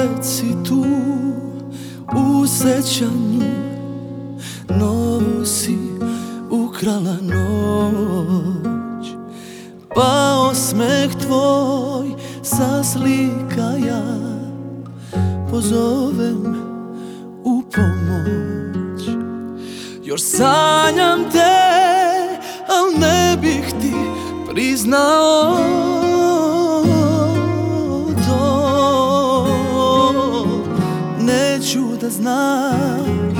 opet si tu u sećanju. Novu si ukrala noć Pa osmeh tvoj sa slika ja Pozovem u pomoć. Još sanjam te, al ne bih ti priznao znaš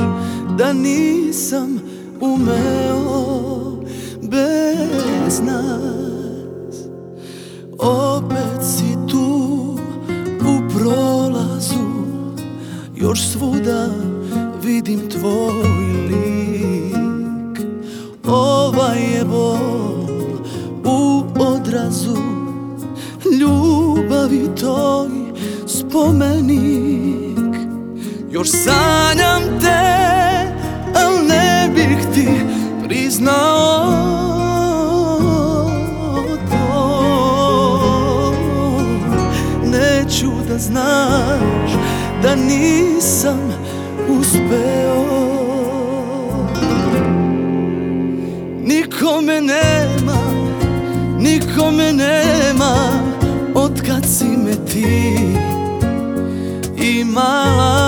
da nisam umeo bez nas. Opet si tu u prolazu Još svuda vidim tvoj lik. Ovaj je bol u odrazu Ljubavi toj spomenik još sanjam te, al ne bih ti priznao to. Neću da znaš da nisam uspeo. Nikome nema, nikome nema Otkad si me ti imala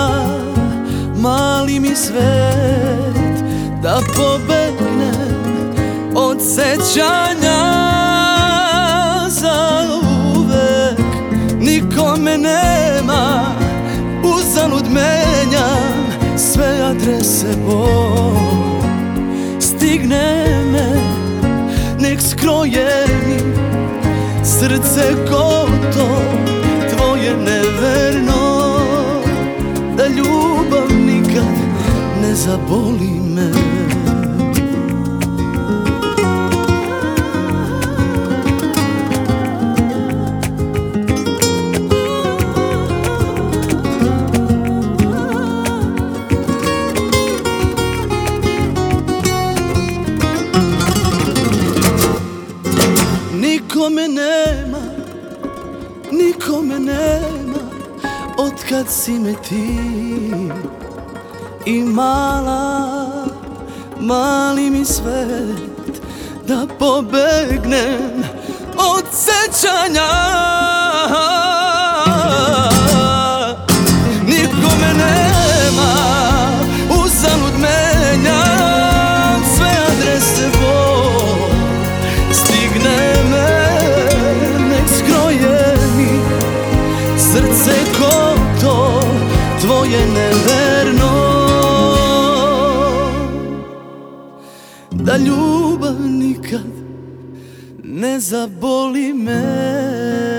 mali mi svet Da pobegnem od sećanja za uvek. Nikome nema, uzalud menjam sve adrese bol Stigne me, nek skroje mi srce gotovo Tvoje neverno da ljubav nikad ne zaboli me. Nikome nema, nikome nema Otkad si me ti imala Mali mi svet da pobegnem od sećanja. Nikome nema, uzalud menjam sve adrese bol Stigne me, nek skroje mi srce ko to tvoje neverno Da ljubav nikad ne zaboli me